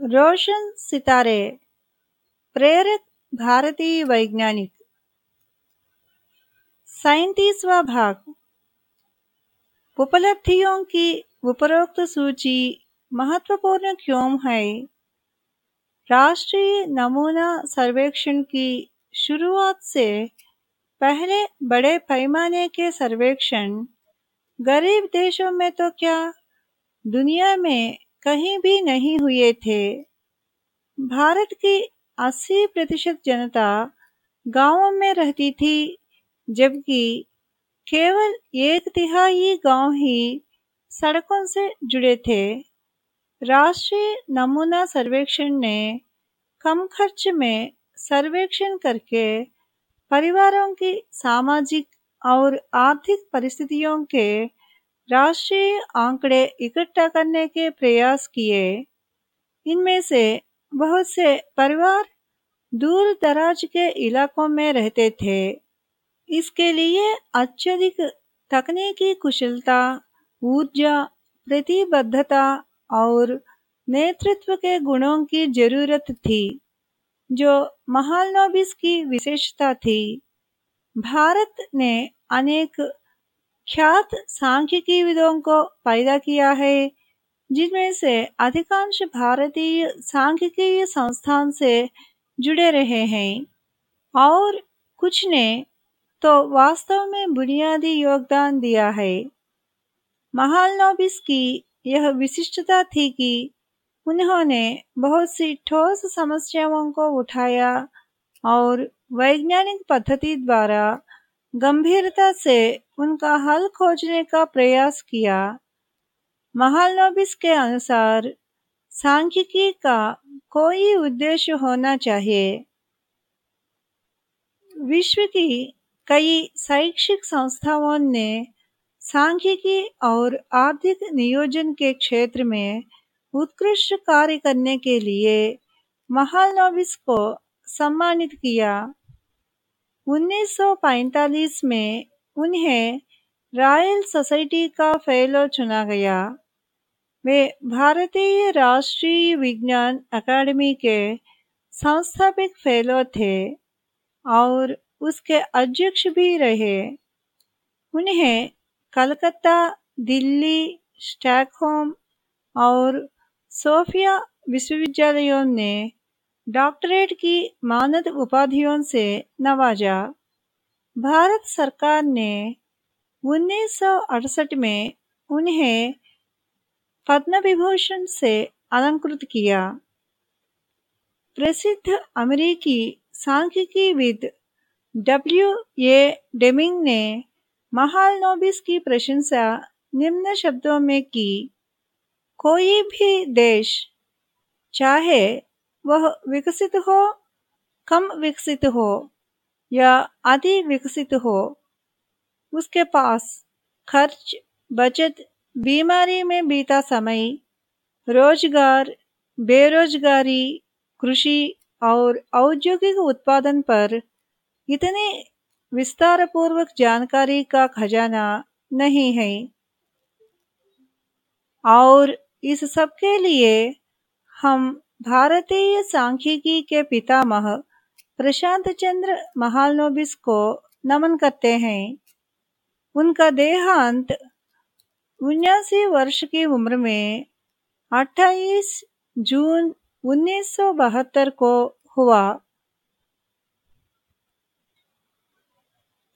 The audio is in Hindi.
रोशन सितारे प्रेरक भारतीय वैज्ञानिक। सैतीसवा भाग। उपलब्धियों की उपरोक्त सूची महत्वपूर्ण क्यों है? राष्ट्रीय नमूना सर्वेक्षण की शुरुआत से पहले बड़े पैमाने के सर्वेक्षण गरीब देशों में तो क्या? दुनिया में कहीं भी नहीं हुए थे। भारत की 80 प्रतिशत जनता गाँवों में रहती थी, जबकि केवल एक तिहाई गाँव ही सड़कों से जुड़े थे। राष्ट्रीय नमूना सर्वेक्षण ने कम खर्च में सर्वेक्षण करके परिवारों की सामाजिक और आर्थिक परिस्थितियों के राष्ट्रीय आंकड़े इकट्ठा करने के प्रयास किए। इनमें से बहुत से परिवार दूर दराज के इलाकों में रहते थे। इसके लिए अत्यधिक तकनीकी कुशलता, ऊर्जा, प्रतिबद्धता और नेतृत्व के गुणों की ज़रूरत थी, जो महालनोबिस की विशेषता थी। भारत ने अनेक ख्यात सांख्यिकीविदों को पैदा किया है, जिनमें से अधिकांश भारतीय सांख्यिकीय संस्थान से जुड़े रहे हैं। और कुछ ने तो वास्तव में बुनियादी योगदान दिया है। महालनोबिस की यह विशिष्टता थी कि उन्होंने बहुत सी ठोस समस्याओं को उठाया और वैज्ञानिक पद्धति द्वारा गंभीरता से उनका हल खोजने का प्रयास किया। महालनोबिस के अनुसार, सांख्यिकी का कोई उद्देश्य होना चाहिए। विश्व की कई शैक्षिक संस्थाओं ने सांख्यिकी और आर्थिक नियोजन के क्षेत्र में उत्कृष्ट कार्य करने के लिए महालनोबिस को सम्मानित किया। 1945 में उन्हें रॉयल सोसाइटी का फेलो चुना गया। वे भारतीय राष्ट्रीय विज्ञान अकादमी के संस्थापक फेलो थे और उसके अध्यक्ष भी रहे। उन्हें कलकत्ता, दिल्ली, स्टॉकहोम और सोफिया विश्वविद्यालयों ने डॉक्टरेट की मानद उपाधियों से नवाजा। भारत सरकार ने 1968 में उन्हें पद्म विभूषण से अलंकृत किया। प्रसिद्ध अमेरिकी सांख्यिकीविद डब्ल्यू ए डेमिंग ने महालनोबिस की प्रशंसा निम्न शब्दों में की, कोई भी देश चाहे वह विकसित हो, कम विकसित हो या अति विकसित हो, उसके पास खर्च, बचत, बीमारी में बीता समय, रोज़गार, बेरोजगारी, कृषि और औद्योगिक उत्पादन पर इतने विस्तार पूर्वक जानकारी का खजाना नहीं है। और इस सब के लिए हम भारतीय सांख्यिकी के पितामह प्रशांत चंद्र महालनोबिस को नमन करते हैं। उनका देहांत उन्यासी वर्ष की उम्र में 28 जून 1972 को हुआ।